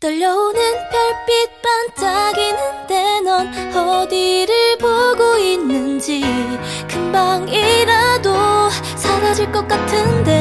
떨려오는 별빛 반짝이는데 넌 어디를 보고 있는지 금방이라도 사라질 것 같은데